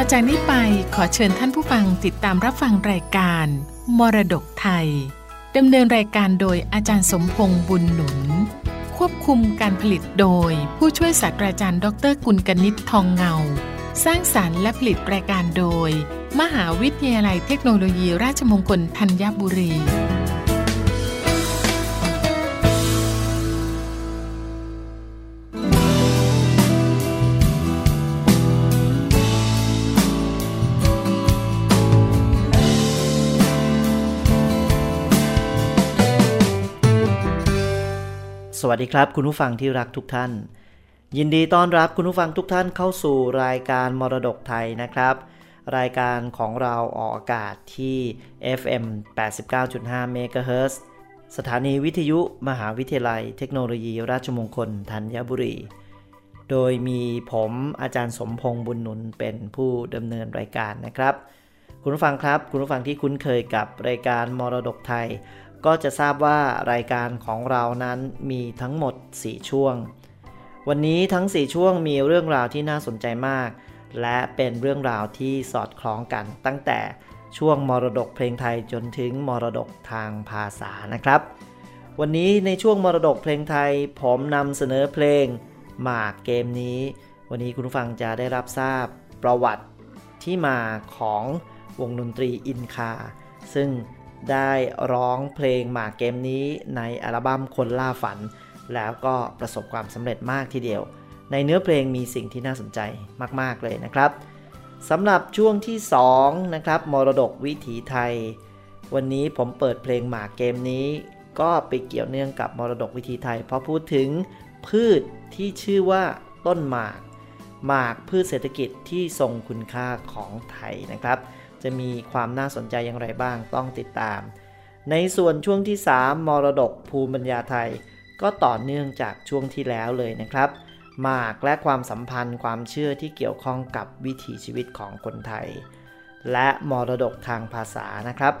ต่อจากนี้ไปขอเชิญท่านผู้ฟังติดตามรับฟังรายการ มรดกไทยดำเนินรายการโดยอาจารย์สมพงษ์บุญหนุน ควบคุมการผลิตโดย ผู้ช่วยศาสตราจารย์ดรกุลกนิษฐ์ทองเงา สร้างสารรค์และผลิตรายการโดย มหาวิทยาลัยเทคโนโลยีราชมงคลธัญบุรี สวัสดีครับ คุณผู้ฟังที่รักทุกท่าน ยินดีต้อนรับคุณผู้ฟังทุกท่านเข้าสู่รายการมรดกไทยนะครับ รายการของเราออกอากาศที่ FM 89.5 MHz สถานีวิทยุมหาวิทยาลัยเทคโนโลยีราชมงคลธัญบุรี โดยมีผมอาจารย์สมพงษ์บุญนุนเป็นผู้ดำเนินรายการนะครับ คุณผู้ฟังครับ คุณผู้ฟังที่คุ้นเคยกับรายการมรดกไทย ก็จะทราบว่ารายการของเรานั้นมีทั้งหมด 4 ช่วง วันนี้ทั้ง 4 ช่วงมีเรื่องราวที่น่าสนใจมาก และเป็นเรื่องราวที่สอดคล้องกัน ตั้งแต่ช่วงมรดกเพลงไทยจนถึงมรดกทางภาษานะครับ วันนี้ในช่วงมรดกเพลงไทย ผมนำเสนอเพลงหมากเกมนี้ วันนี้คุณผู้ฟังจะได้รับทราบประวัติที่มาของวงดนตรีอินคา ซึ่ง ได้ร้องเพลงหมากเกมนี้ในอัลบั้มคนล่าฝัน แล้วก็ประสบความสำเร็จมากทีเดียว ในเนื้อเพลงมีสิ่งที่น่าสนใจมาก ๆ เลยนะครับสำหรับช่วงที่2นะครับมรดกวิถีไทย วันนี้ผมเปิดเพลงหมากเกมนี้ ก็ไปเกี่ยวเนื่องกับมรดกวิถีไทย เพราะพูดถึงพืชที่ชื่อว่าต้นหมาก หมากพืชเศรษฐกิจที่ทรงคุณค่าของไทยนะครับ จะมีความน่าสนใจอย่างไรบ้างต้องติดตาม ในส่วนช่วงที่ 3 มรดกภูมิปัญญาไทย ก็ต่อเนื่องจากช่วงที่แล้วเลยนะครับหมากและความสัมพันธ์ความเชื่อที่เกี่ยวข้องกับวิถีชีวิตของคนไทย และมรดกทางภาษานะครับ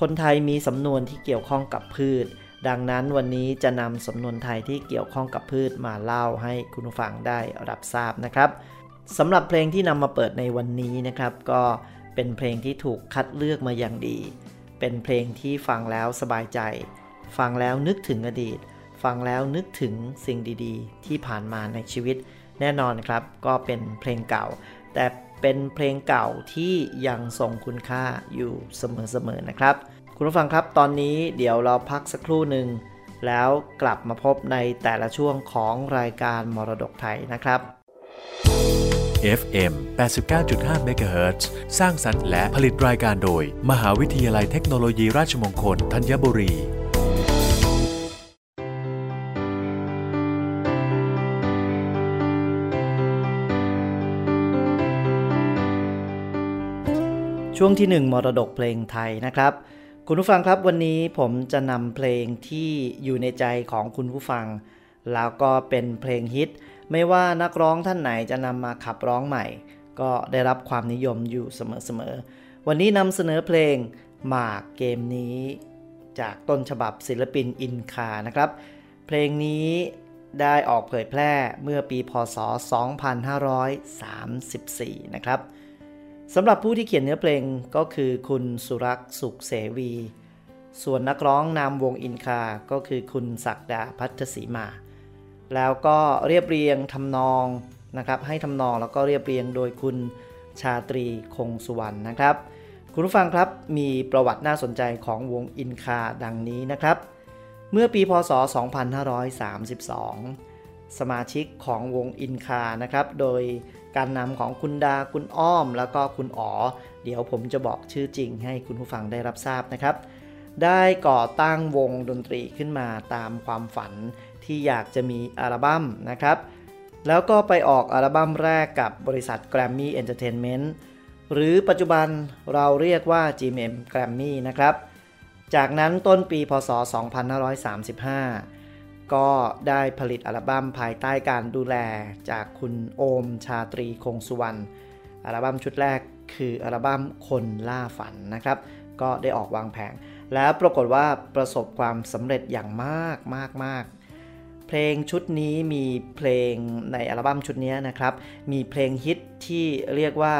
คนไทยมีสำนวนที่เกี่ยวข้องกับพืช ดังนั้นวันนี้จะนำสำนวนไทยที่เกี่ยวข้องกับพืชมาเล่าให้คุณผู้ฟังได้รับทราบนะครับสำหรับเพลงที่นำมาเปิดในวันนี้นะครับ ก็ เป็นเพลงที่ถูกคัดเลือกมาอย่างดี เป็นเพลงที่ฟังแล้วสบายใจ ฟังแล้วนึกถึงอดีต ฟังแล้วนึกถึงสิ่งดีๆ ที่ผ่านมาในชีวิต แน่นอนครับ ก็เป็นเพลงเก่า แต่เป็นเพลงเก่าที่ยังทรงคุณค่าอยู่เสมอๆนะครับ คุณผู้ฟังครับตอนนี้เดี๋ยวเราพักสักครู่หนึ่งแล้วกลับมาพบในแต่ละช่วงของรายการมรดกไทยนะครับ FM 89.5 MHz สร้างสรรค์และผลิตรายการโดย มหาวิทยาลัยเทคโนโลยีราชมงคลธัญบุรีช่วงที่ 1 มรดกเพลงไทยนะครับ คุณผู้ฟังครับวันนี้ผมจะนำเพลงที่อยู่ในใจของคุณผู้ฟัง แล้วก็เป็นเพลงฮิต ไม่ว่านักร้องท่านไหนจะนำมาขับร้องใหม่ ก็ได้รับความนิยมอยู่เสมอๆ วันนี้นำเสนอเพลงหมากเกมนี้ จากต้นฉบับศิลปินอินคานะครับ เพลงนี้ได้ออกเผยแพร่เมื่อปีพศ 2534 นะครับสำหรับผู้ที่เขียนเนื้อเพลงก็คือคุณสุรักษ์สุขเสวี ส่วนนักร้องนามวงอินคา ก็คือคุณศักดาพัฒศีมา แล้วก็เรียบเรียงทำนองนะครับให้ทำนองแล้วก็เรียบเรียงโดยคุณชาตรีคงสุวรรณนะครับ คุณผู้ฟังครับมีประวัติน่าสนใจของวงอินคาดังนี้นะครับ เมื่อปีพศ 2532 สมาชิกของวงอินคานะครับ โดยการนำของคุณดาคุณอ้อม แล้วก็คุณอ๋อ เดี๋ยวผมจะบอกชื่อจริงให้คุณผู้ฟังได้รับทราบนะครับ ได้ก่อตั้งวงดนตรีขึ้นมาตามความฝัน ที่อยากจะมีอัลบั้มนะครับ แล้วก็ไปออกอัลบั้มแรกกับบริษัท Grammy Entertainment หรือปัจจุบันเราเรียกว่า GMM Grammy นะครับ จากนั้นต้นปีพศ 2535 ก็ได้ผลิตอัลบั้มภายใต้การดูแลจากคุณโอมชาตรีคงสุวรรณอัลบั้มชุดแรกคืออัลบั้มคนล่าฝันนะครับ ก็ได้ออกวางแผง แล้วปรากฏว่าประสบความสำเร็จอย่างมากมากมาก เพลงชุดนี้มีเพลงในอัลบั้มชุดนี้นะครับ มีเพลงฮิตที่เรียกว่า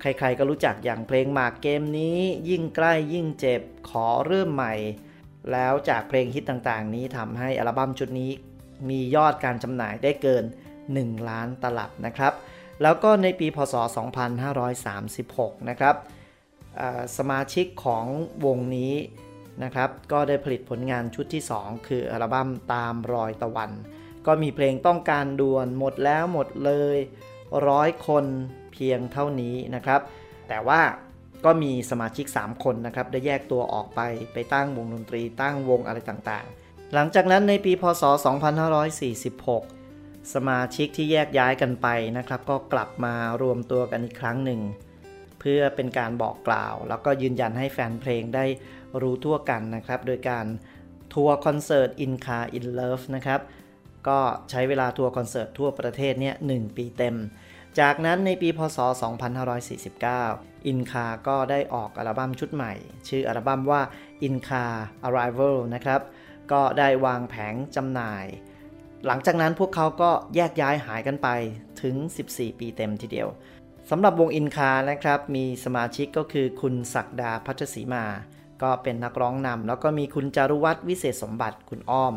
ใครๆก็รู้จักอย่างเพลงหมากเกมนี้ ยิ่งใกล้ยิ่งเจ็บขอเริ่มใหม่ แล้วจากเพลงฮิตต่างๆ นี้ทำให้อัลบั้มชุดนี้ มียอดการจำหน่ายได้เกิน 1 ล้านตลับนะครับ แล้วก็ในปีพศ 2536 นะครับสมาชิกของวงนี้ นะครับ ก็ได้ผลิตผลงานชุดที่ 2 คืออัลบั้มตามรอยตะวัน ก็มีเพลงต้องการด่วนหมดแล้วหมดเลยร้อยคนเพียงเท่านี้นะครับ แต่ว่าก็มีสมาชิก 3 คนนะครับ ได้แยกตัวออกไปไปตั้งวงดนตรีตั้งวงอะไรต่างๆ หลังจากนั้นในปีพศ 2546 สมาชิกที่แยกย้ายกันไปนะครับ ก็กลับมารวมตัวกันอีกครั้งหนึ่ง เพื่อเป็นการบอกกล่าว แล้วก็ยืนยันให้แฟนเพลงได้ รู้ทั่วกันนะครับ โดยการทัวร์คอนเสิร์ต In Car In Love นะครับ ก็ใช้เวลาทัวร์คอนเสิร์ตทั่วประเทศเนี่ย1ปีเต็ม จากนั้นในปีพศ 2549 In Car ก็ได้ออกอัลบั้มชุดใหม่ ชื่ออัลบั้มว่า In Car Arrival นะครับ ก็ได้วางแผงจำหน่าย หลังจากนั้นพวกเขาก็แยกย้ายหายกันไปถึง 14 ปีเต็มทีเดียวสำหรับวงอินคานะครับ มีสมาชิกก็คือคุณศักดาพัชศรีมา ก็เป็นนักร้องนำแล้วก็มีคุณจารุวัฒน์วิเศษสมบัติคุณอ้อม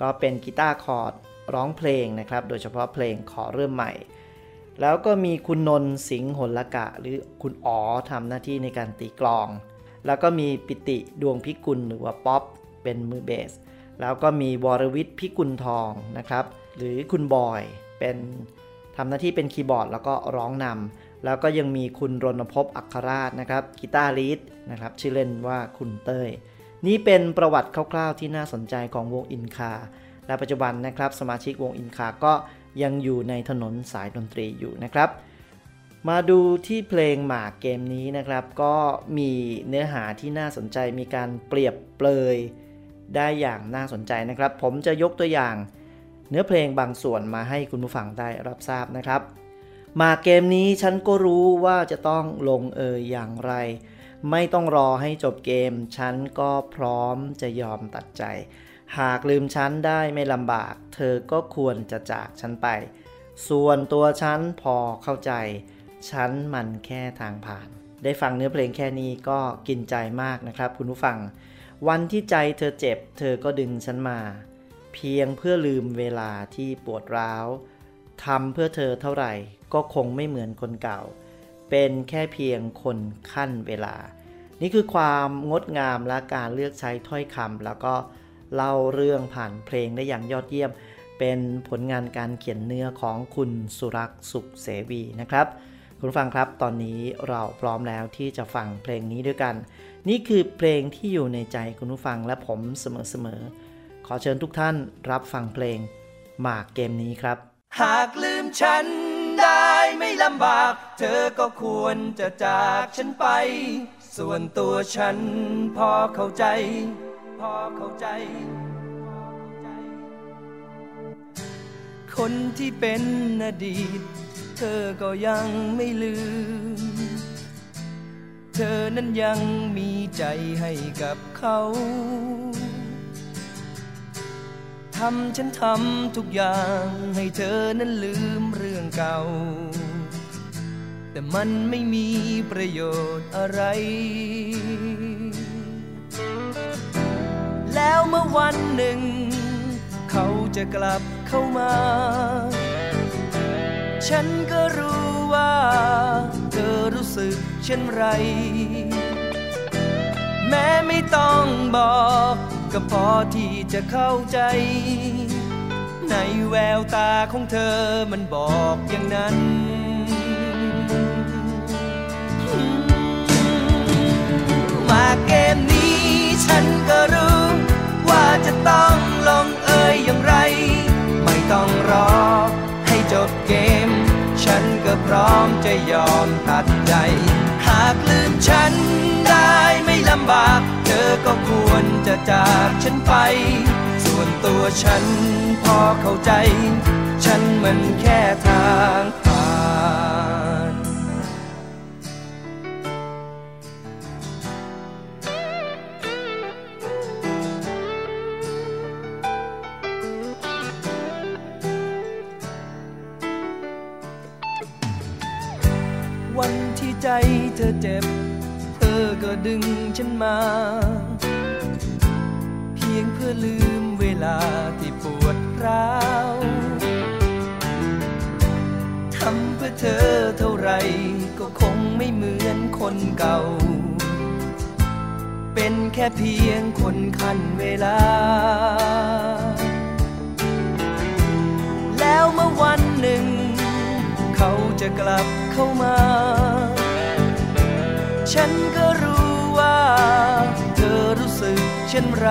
ก็เป็นกีตาร์คอร์ดร้องเพลงนะครับ โดยเฉพาะเพลงขอเริ่มใหม่ แล้วก็มีคุณนนสิงห์หลกะ หรือคุณอ๋อทำหน้าที่ในการตีกลอง แล้วก็มีปิติดวงพิกุลหรือว่าป๊อปเป็นมือเบส แล้วก็มีวรวิทย์พิกุลทองนะครับ หรือคุณบอยเป็นทำหน้าที่เป็นคีย์บอร์ดแล้วก็ร้องนำ แล้วก็ยังมีคุณรณภพอัครราชนะครับกีตาร์ lead นะครับชื่อเล่นว่าคุณเต้ย นี่เป็นประวัติคร่าวๆที่น่าสนใจของวงอินคา และปัจจุบันนะครับสมาชิกวงอินคาก็ยังอยู่ในถนนสายดนตรีอยู่นะครับ มาดูที่เพลงหมากเกมนี้นะครับ ก็มีเนื้อหาที่น่าสนใจมีการเปรียบเปรยได้อย่างน่าสนใจนะครับ ผมจะยกตัวอย่าง เนื้อเพลงบางส่วนมาให้คุณผู้ฟังได้รับทราบนะครับ มาเกมนี้ฉันก็รู้ว่าจะต้องลงเอยอย่างไร ไม่ต้องรอให้จบเกม ฉันก็พร้อมจะยอมตัดใจ หากลืมฉันได้ไม่ลำบาก เธอก็ควรจะจากฉันไป ส่วนตัวฉันพอเข้าใจ ฉันมันแค่ทางผ่าน ได้ฟังเนื้อเพลงแค่นี้ก็กินใจมากนะครับคุณผู้ฟัง วันที่ใจเธอเจ็บ เธอก็ดึงฉันมา เพียงเพื่อลืมเวลาที่ปวดร้าวทำเพื่อเธอเท่าไหร่ ก็คงไม่เหมือนคนเก่า เป็นแค่เพียงคนขั้นเวลา นี่คือความงดงามและการเลือกใช้ถ้อยคำแล้วก็เล่าเรื่องผ่านเพลงได้อย่างยอดเยี่ยม เป็นผลงานการเขียนเนื้อของคุณสุรักษ์สุขเสวีนะครับ คุณฟังครับตอนนี้เราพร้อมแล้วที่จะฟังเพลงนี้ด้วยกัน นี่คือเพลงที่อยู่ในใจคุณผู้ฟังและผมเสมอๆขอเชิญทุกท่านรับฟังเพลงหมากเกมนี้ครับ หากลืมฉัน ได้ไม่ลำบาก เธอก็ควรจะจากฉันไป ส่วนตัวฉันพอเข้าใจ พอเข้าใจ คนที่เป็นอดีต เธอก็ยังไม่ลืม เธอนั้นยังมีใจให้กับเขาทำฉันทำทุกอย่างให้เธอนั้นลืม เก่า แต่มันไม่มีประโยชน์อะไร แล้วเมื่อวันหนึ่ง เขาจะกลับเข้ามา ฉันก็รู้ว่าเธอรู้สึกเช่นไร แม้ไม่ต้องบอก ก็พอที่จะเข้าใจ ในแววตาของเธอมันบอกอย่างนั้น มาเกมนี้ฉันก็รู้ ว่าจะต้องลงเอยอย่างไร ไม่ต้องรอให้จบเกม ฉันก็พร้อมจะยอมตัดใจ หากลืมฉันได้ไม่ลำบาก เธอก็ควรจะจากฉันไป วนตัวฉันพอเข้าใจ ฉันมันแค่ทางผ่าน วันที่ใจเธอเจ็บ เธอก็ดึงฉันมา เพียงเพื่อลืม ลาที่ปวดร้าวทำเพื่อเธอเท่าไรก็คงไม่เหมือนคนเก่า เป็นแค่เพียงคนคันเวลา แล้วเมื่อวันหนึ่ง เขาจะกลับเข้ามา ฉันก็รู้ว่า เธอรู้สึกเช่นไร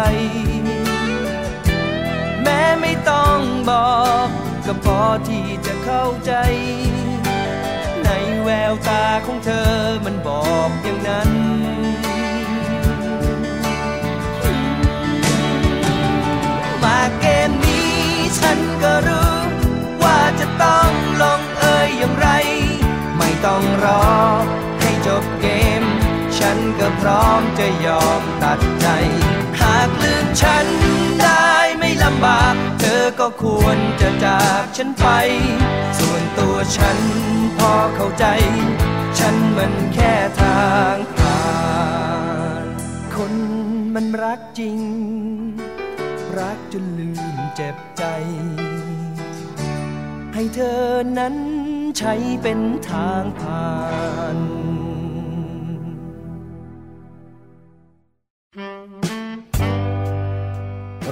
ไม่ต้องบอก ก็พอที่จะเข้าใจ ในแววตาของเธอมันบอกอย่างนั้นมาเกมนี้ฉันก็รู้ ว่าจะต้องลงเอยอย่างไร ไม่ต้องรอให้จบเกม ฉันก็พร้อมจะยอมตัดใจ หากลืมฉันได้ ลำบาก เธอก็ควรจะจากฉันไป ส่วนตัวฉันพอเข้าใจ ฉันมันแค่ทางผ่าน คนมันรักจริง รักจนลืมเจ็บใจ ให้เธอนั้นใช้เป็นทางผ่าน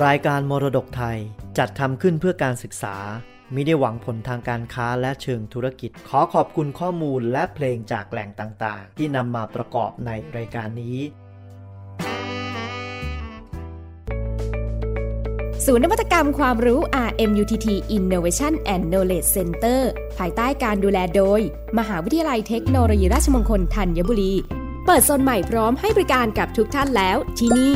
รายการมรดกไทยจัดทำขึ้นเพื่อการศึกษาไมิได้หวังผลทางการค้าและเชิงธุรกิจ ขอขอบคุณข้อมูลและเพลงจากแหล่งต่างๆ ที่นำมาประกอบในรายการนี้ ศูนย์นวัตกรรมความรู้ RMUTT Innovation and Knowledge Center ภายใต้การดูแลโดย มหาวิทยาลัยเทคโนโลยีราชมงคลธัญบุรี เปิดโซนใหม่พร้อมให้บริการกับทุกท่านแล้วที่นี่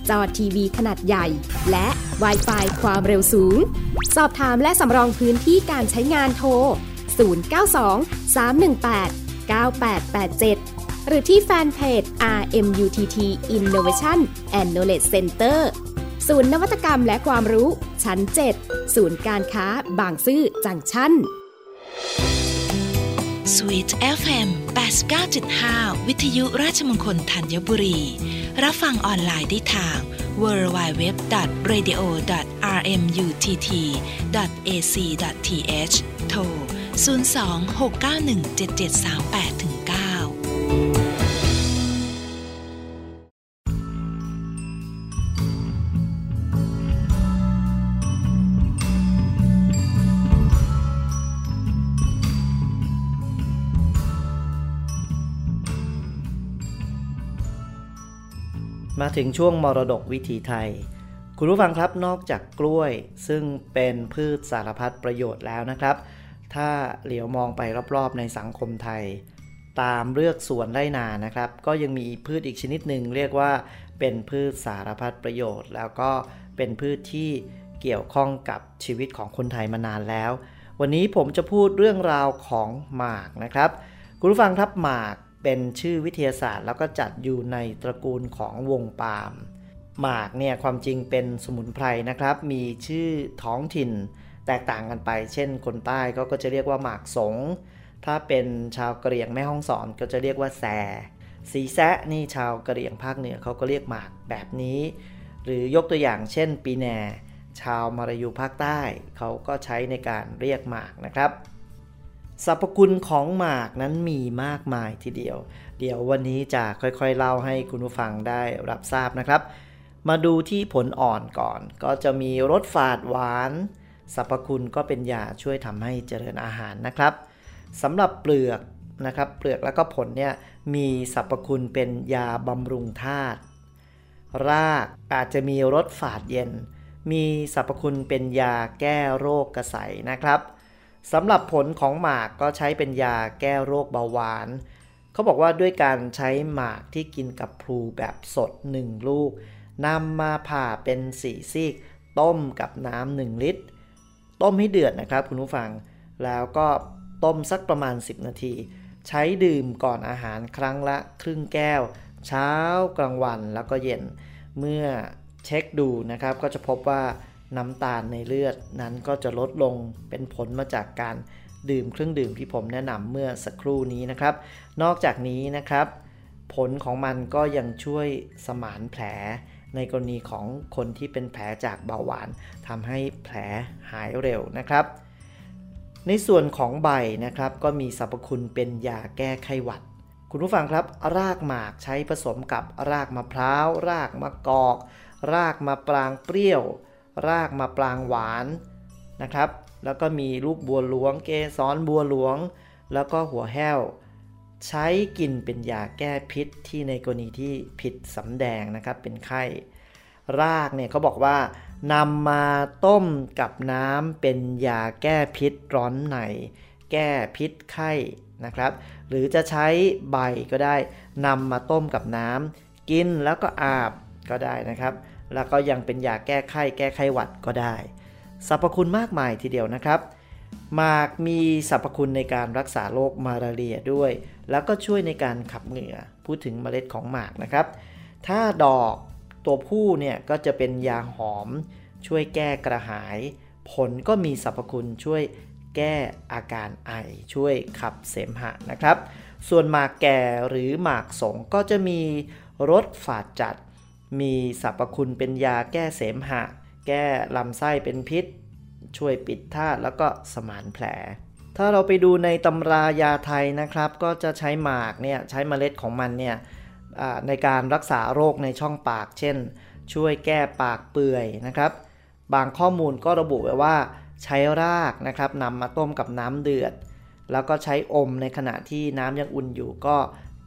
จอทีวีขนาดใหญ่ และ w i ไฟความเร็วสูง สอบถามและสำรองพื้นที่การใช้งานโทร 092 318 9887 หรือที่แฟนเพจ RMUTT Innovation and Knowledge Center ศูนย์นวัตกรรมและความรู้ ชั้น 7 ศูนย์การค้าบางซื่อจังชั้น Sweet FM 89.5 วิทยุราชมงคลธัญบุรี รับฟังออนไลน์ได้ทาง www.radio.rmutt.ac.th โทร 02-691-7738-9 มาถึงช่วงมรดกวิถีไทย คุณผู้ฟังครับนอกจากกล้วย ซึ่งเป็นพืชสารพัดประโยชน์แล้วนะครับ ถ้าเหลียวมองไปรอบๆในสังคมไทย ตามเลือกสวนไร่นานะครับ ก็ยังมีพืชอีกชนิดหนึ่งเรียกว่าเป็นพืชสารพัดประโยชน์ แล้วก็เป็นพืชที่เกี่ยวข้องกับชีวิตของคนไทยมานานแล้ว วันนี้ผมจะพูดเรื่องราวของหมากนะครับ คุณผู้ฟังครับหมาก เป็นชื่อวิทยาศาสตร์ แล้วก็จัดอยู่ในตระกูลของวงปาล์มหมากเนี่ยความจริงเป็นสมุนไพรนะครับ มีชื่อท้องถิ่นแตกต่างกันไป เช่น คนใต้ก็ก็จะเรียกว่าหมากสง ถ้าเป็นชาวกะเหรี่ยงแม่ฮ่องสอนก็จะเรียกว่าแซสีแซะนี่ชาวกะเหรี่ยงภาคเหนือเขาก็เรียกหมากแบบนี้ หรือยกตัวอย่างเช่นปีแหนชาวมารายูภาคใต้ เขาก็ใช้ในการเรียกหมากนะครับ สรรพคุณของหมากนั้นมีมากมายทีเดียว เดี๋ยววันนี้จะค่อยๆเล่าให้คุณผู้ฟังได้รับทราบนะครับ มาดูที่ผลอ่อนก่อน ก็จะมีรสฝาดหวานสรรพคุณก็เป็นยาช่วยทำให้เจริญอาหารนะครับสำหรับเปลือกนะครับ เปลือกแล้วก็ผลเนี่ยมีสรรพคุณเป็นยาบำรุงธาตุรากอาจจะมีรสฝาดเย็น มีสรรพคุณเป็นยาแก้โรคกระใสนะครับ สำหรับผลของหมากก็ใช้เป็นยาแก้โรคเบาหวาน เขาบอกว่าด้วยการใช้หมากที่กินกับพลูแบบสด 1 ลูกนำมาผ่าเป็นสี่ซีก ต้มกับน้ำหนึ่งลิตร ต้มให้เดือดนะครับคุณผู้ฟัง แล้วก็ต้มสักประมาณ 10 นาที ใช้ดื่มก่อนอาหารครั้งละครึ่งแก้ว เช้ากลางวันแล้วก็เย็น เมื่อเช็คดูนะครับก็จะพบว่า น้ำตาลในเลือดนั้นก็จะลดลงเป็นผลมาจากการดื่มเครื่องดื่มที่ผมแนะนำเมื่อสักครู่นี้นะครับ นอกจากนี้นะครับ ผลของมันก็ยังช่วยสมานแผลในกรณีของคนที่เป็นแผลจากเบาหวานทำให้แผลหายเร็วนะครับ ในส่วนของใบนะครับก็มีสรรพคุณเป็นยาแก้ไข้หวัด คุณผู้ฟังครับ รากหมากใช้ผสมกับรากมะพร้าว รากมะกอก รากมะปรางเปรี้ยว รากมะปรางหวานนะครับ แล้วก็มีลูกบัวหลวง เกสรบัวหลวง แล้วก็หัวแห้ว ใช้กินเป็นยาแก้พิษที่ในกรณีที่ผิดสำแดงนะครับเป็นไข้ รากเนี่ยเขาบอกว่านำมาต้มกับน้ำเป็นยาแก้พิษร้อนใน แก้พิษไข้นะครับ หรือจะใช้ใบก็ได้นำมาต้มกับน้ำกินแล้วก็อาบก็ได้นะครับ แล้วก็ยังเป็นยาแก้ไข้แก้ไข้หวัดก็ได้ สรรพคุณมากมายทีเดียวนะครับ หมากมีสรรพคุณในการรักษาโรคมาลาเรียด้วย แล้วก็ช่วยในการขับเหงื่อ พูดถึงเมล็ดของหมากนะครับ ถ้าดอกตัวผู้เนี่ยก็จะเป็นยาหอม ช่วยแก้กระหาย ผลก็มีสรรพคุณช่วยแก้อาการไอ ช่วยขับเสมหะนะครับ ส่วนหมากแก่หรือหมากสงก็จะมีรสฝาดจัด มีสรรพคุณเป็นยาแก้เสมหะ แก้ลำไส้เป็นพิษ ช่วยปิดธาตุแล้วก็สมานแผล ถ้าเราไปดูในตำรายาไทยนะครับ ก็จะใช้หมากเนี่ยใช้เมล็ดของมันเนี่ยในการรักษาโรคในช่องปาก เช่น ช่วยแก้ปากเปื่อยนะครับ บางข้อมูลก็ระบุไว้ว่าใช้รากนะครับนำมาต้มกับน้ำเดือด แล้วก็ใช้อมในขณะที่น้ำยังอุ่นอยู่ก็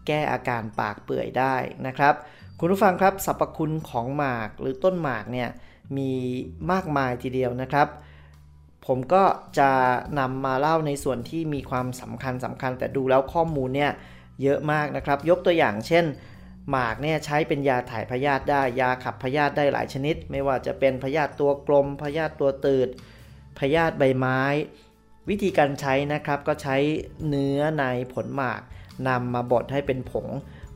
แก้อาการปากเปื่อยได้นะครับ คุณผู้ฟังครับสรรพคุณของหมากหรือต้นหมากเนี่ยมีมากมายทีเดียวนะครับ ผมก็จะนำมาเล่าในส่วนที่มีความสำคัญสำคัญ แต่ดูแล้วข้อมูลเนี่ยเยอะมากนะครับ ยกตัวอย่างเช่น หมากเนี่ยใช้เป็นยาถ่ายพยาธิได้ยาขับพยาธิได้หลายชนิด ไม่ว่าจะเป็นพยาธิตัวกลมพยาธิตัวตืดพยาธิใบไม้ วิธีการใช้นะครับก็ใช้เนื้อในผลหมากนำมาบดให้เป็นผง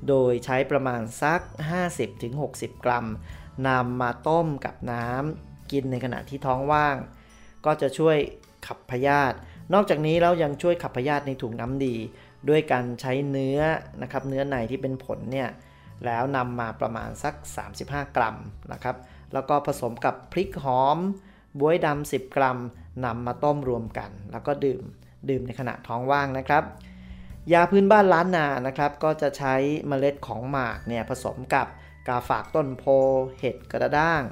โดยใช้ประมาณสัก 50-60 กรัมนำมาต้มกับน้ำกินในขณะที่ท้องว่าง ก็จะช่วยขับพยาธินอกจากนี้แล้วยังช่วยขับพยาธิในถุงน้ำดี ด้วยการใช้เนื้อนะครับเนื้อในที่เป็นผลเนี่ยแล้วนำมาประมาณสัก 35 กรัมนะครับ แล้วก็ผสมกับพริกหอมบวยดำ10 กรัมนำมาต้มรวมกัน แล้วก็ดื่มดื่มในขณะท้องว่างนะครับ ยาพื้นบ้านล้านนานะครับก็จะใช้เมล็ดของหมากเนี่ยผสมกับกาฝากต้นโพ เห็ดกระด้าง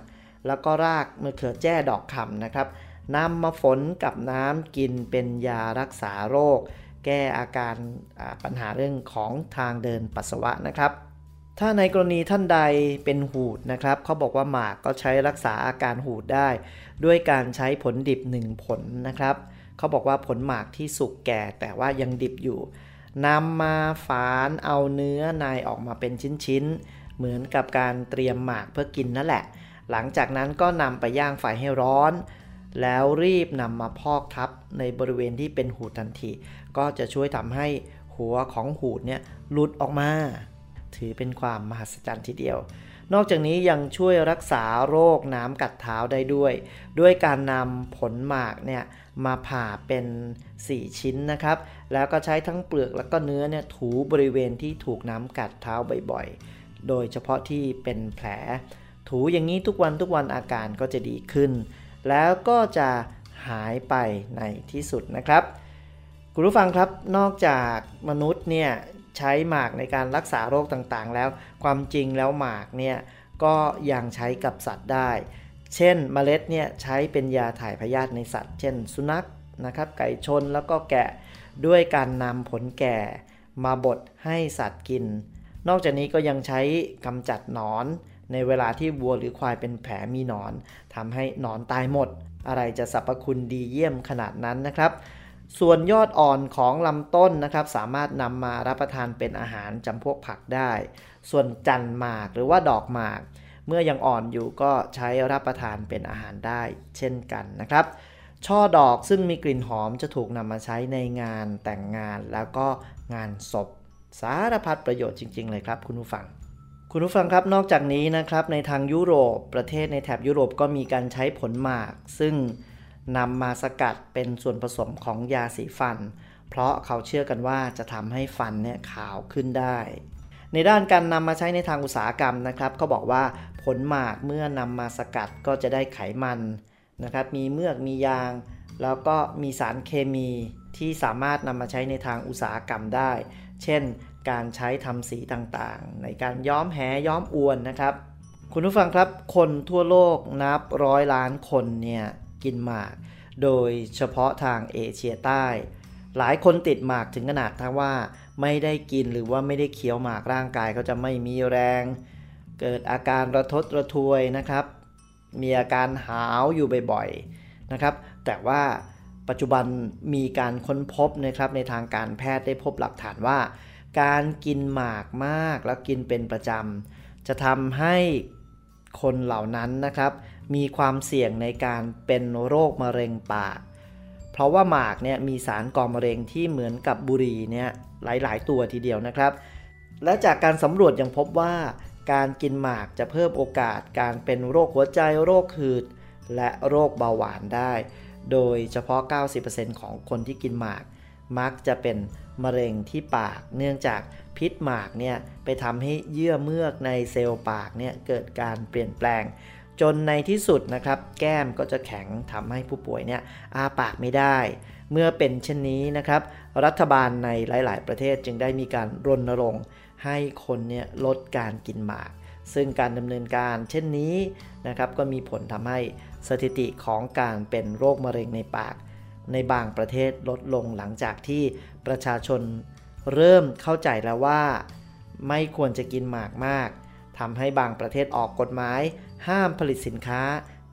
แล้วก็รากมะเขือแจ้ดอกคำนะครับนำมาฝนกับน้ำกินเป็นยารักษาโรค แก้อาการปัญหาเรื่องของทางเดินปัสสาวะนะครับ ถ้าในกรณีท่านใดเป็นหูดนะครับเขาบอกว่าหมากก็ใช้รักษาอาการหูดได้ ด้วยการใช้ผลดิบ1ผลนะครับเขาบอกว่าผลหมากที่สุกแก่แต่ว่ายังดิบอยู่ นำมาฝานเอาเนื้อในออกมาเป็นชิ้นๆ เหมือนกับการเตรียมหมากเพื่อกินนั่นแหละ หลังจากนั้นก็นำไปย่างไฟให้ร้อน แล้วรีบนำมาพอกทับในบริเวณที่เป็นหูทันที ก็จะช่วยทำให้หัวของหูดเนี่ยหลุดออกมา ถือเป็นความมหัศจรรย์ทีเดียวนอกจากนี้ยังช่วยรักษาโรคน้ำกัดเท้าได้ด้วย ด้วยการนำผลหมากเนี่ย มาผ่าเป็น 4 ชิ้นนะครับ แล้วก็ใช้ทั้งเปลือกแล้วก็เนื้อเนี่ยถูบริเวณที่ถูกน้ำกัดเท้าบ่อยๆ โดยเฉพาะที่เป็นแผล ถูอย่างนี้ทุกวันทุกวันอาการก็จะดีขึ้น แล้วก็จะหายไปในที่สุดนะครับ คุณผู้ฟังครับนอกจากมนุษย์เนี่ยใช้หมากในการรักษาโรคต่างๆ แล้วความจริงแล้วหมากเนี่ยก็ยังใช้กับสัตว์ได้ เช่นเมล็ดเนี่ยใช้เป็นยาถ่ายพยาธิในสัตว์ เช่น สุนัขนะครับไก่ชนแล้วก็แกะด้วยการนำผลแก่มาบดให้สัตว์กิน นอกจากนี้ก็ยังใช้กำจัดหนอน ในเวลาที่วัวหรือควายเป็นแผลมีหนอนทำให้หนอนตายหมด อะไรจะสรรพคุณดีเยี่ยมขนาดนั้นนะครับ ส่วนยอดอ่อนของลำต้นนะครับสามารถนำมารับประทานเป็นอาหารจำพวกผักได้ ส่วนจันหมากหรือว่าดอกหมาก เมื่อยังอ่อนอยู่ก็ใช้รับประทานเป็นอาหารได้เช่นกันนะครับ ช่อดอกซึ่งมีกลิ่นหอมจะถูกนำมาใช้ในงานแต่งงานแล้วก็งานศพ สารพัดประโยชน์จริง ๆ เลยครับคุณผู้ฟังคุณผู้ฟังครับนอกจากนี้นะครับในทางยุโรปประเทศในแถบยุโรปก็มีการใช้ผลหมาก ซึ่งนำมาสกัดเป็นส่วนผสมของยาสีฟัน เพราะเขาเชื่อกันว่าจะทำให้ฟันเนี่ยขาวขึ้นได้ ในด้านการนำมาใช้ในทางอุตสาหกรรมนะครับเขาบอกว่า ผลหมากเมื่อนำมาสกัดก็จะได้ไขมันนะครับ มีเมือกมียาง แล้วก็มีสารเคมีที่สามารถนำมาใช้ในทางอุตสาหกรรมได้ เช่น การใช้ทำสีต่างๆ ในการย้อมแหย้อมอวนนะครับ คุณผู้ฟังครับคนทั่วโลกนับร้อยล้านคนเนี่ยกินหมาก โดยเฉพาะทางเอเชียใต้ หลายคนติดหมากถึงขนาดทั้งว่าไม่ได้กินหรือว่าไม่ได้เคี้ยวหมากร่างกายเขาจะไม่มีแรง เกิดอาการระทดระทวยนะครับ มีอาการหาวอยู่บ่อยๆนะครับ แต่ว่าปัจจุบันมีการค้นพบนะครับในทางการแพทย์ได้พบหลักฐานว่า การกินหมากมากแล้วกินเป็นประจำจะทำให้คนเหล่านั้นนะครับ มีความเสี่ยงในการเป็นโรคมะเร็งปาก เพราะว่าหมากเนี่ยมีสารก่อมะเร็งที่เหมือนกับบุหรี่เนี่ยหลาย ๆ ตัวทีเดียวนะครับ และจากการสำรวจยังพบว่า การกินหมากจะเพิ่มโอกาสการเป็นโรคหัวใจโรคหืด และโรคเบาหวานได้ โดยเฉพาะ 90%ของคนที่กินหมาก มักจะเป็นมะเร็งที่ปาก เนื่องจากพิษหมากเนี่ยไปทำให้เยื่อเมือกในเซลล์ปากเนี่ยเกิดการเปลี่ยนแปลง จนในที่สุดนะครับแก้มก็จะแข็งทำให้ผู้ป่วยเนี่ยอาปากไม่ได้ เมื่อเป็นเช่นนี้นะครับ รัฐบาลในหลาย ๆ ประเทศจึงได้มีการรณรงค์ ให้คนเนี่ยลดการกินหมาก ซึ่งการดำเนินการเช่นนี้นะครับก็มีผลทำให้สถิติของการเป็นโรคมะเร็งในปาก ในบางประเทศลดลงหลังจากที่ประชาชนเริ่มเข้าใจแล้วว่า ไม่ควรจะกินหมากมากทำให้บางประเทศออกกฎหมาย ห้ามผลิตสินค้า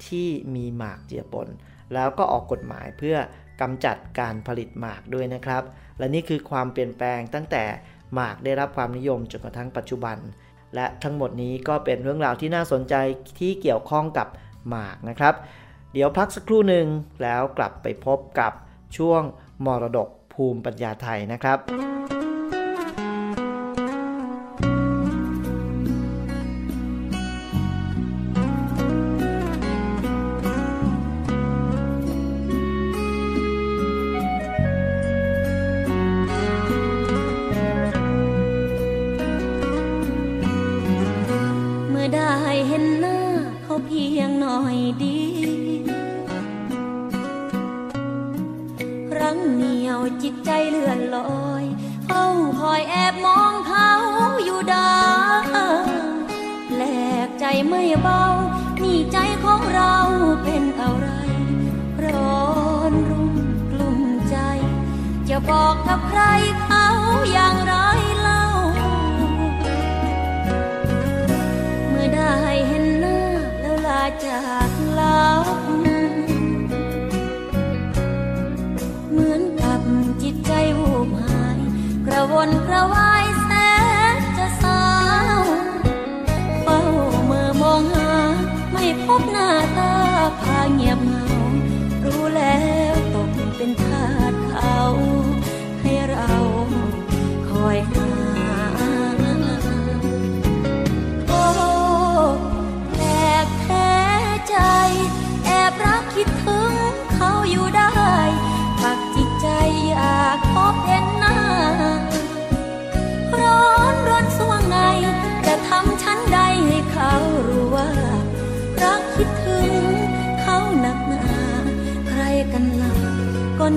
ที่มีหมากเจือปน แล้วก็ออกกฎหมายเพื่อกำจัดการผลิตหมากด้วยนะครับ และนี่คือความเปลี่ยนแปลงตั้งแต่ หมากได้รับความนิยมจนกระทั่งปัจจุบัน และทั้งหมดนี้ก็เป็นเรื่องราวที่น่าสนใจที่เกี่ยวข้องกับหมากนะครับ เดี๋ยวพักสักครู่หนึ่งแล้วกลับไปพบกับช่วงมรดกภูมิปัญญาไทยนะครับ เพียงหน่อยดี รั้งเหนียวจิตใจเลื่อนลอยเฝ้าคอยแอบมองเขาอยู่ดาแปลกใจไม่เบา มีใจของเราเป็นอะไร ร้อนรุ่มกลุ่มใจ จะบอกกับใครเขาอย่างไร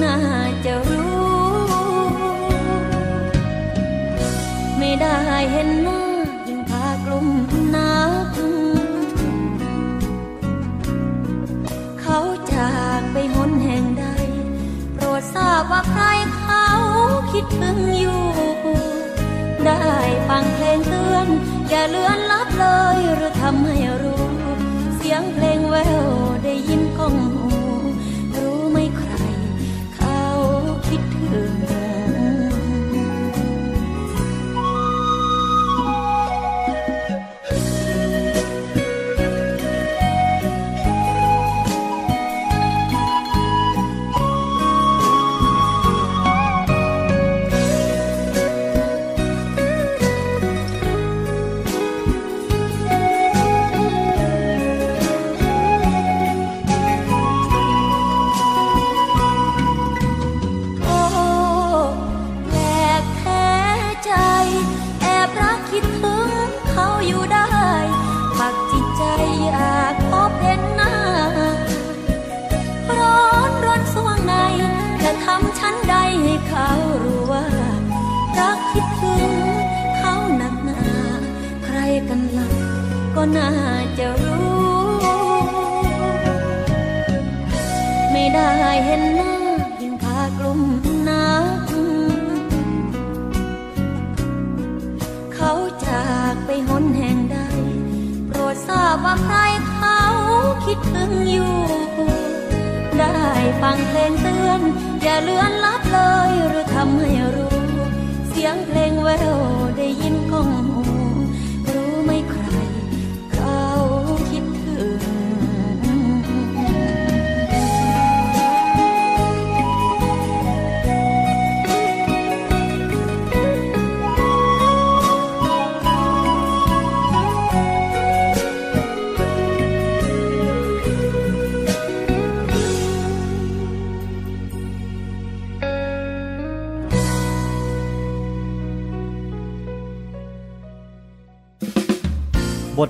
น่าจะรู้ ไม่ได้เห็นหน้ายิ่งพากลุ่มนัก เขาจากไปหนแห่งใด โปรดทราบว่าใครเขาคิดถึงอยู่ งเพลงเตือน อย่าเลือนลับเลยหรือทำให้รู้ เสียงเพลงแวว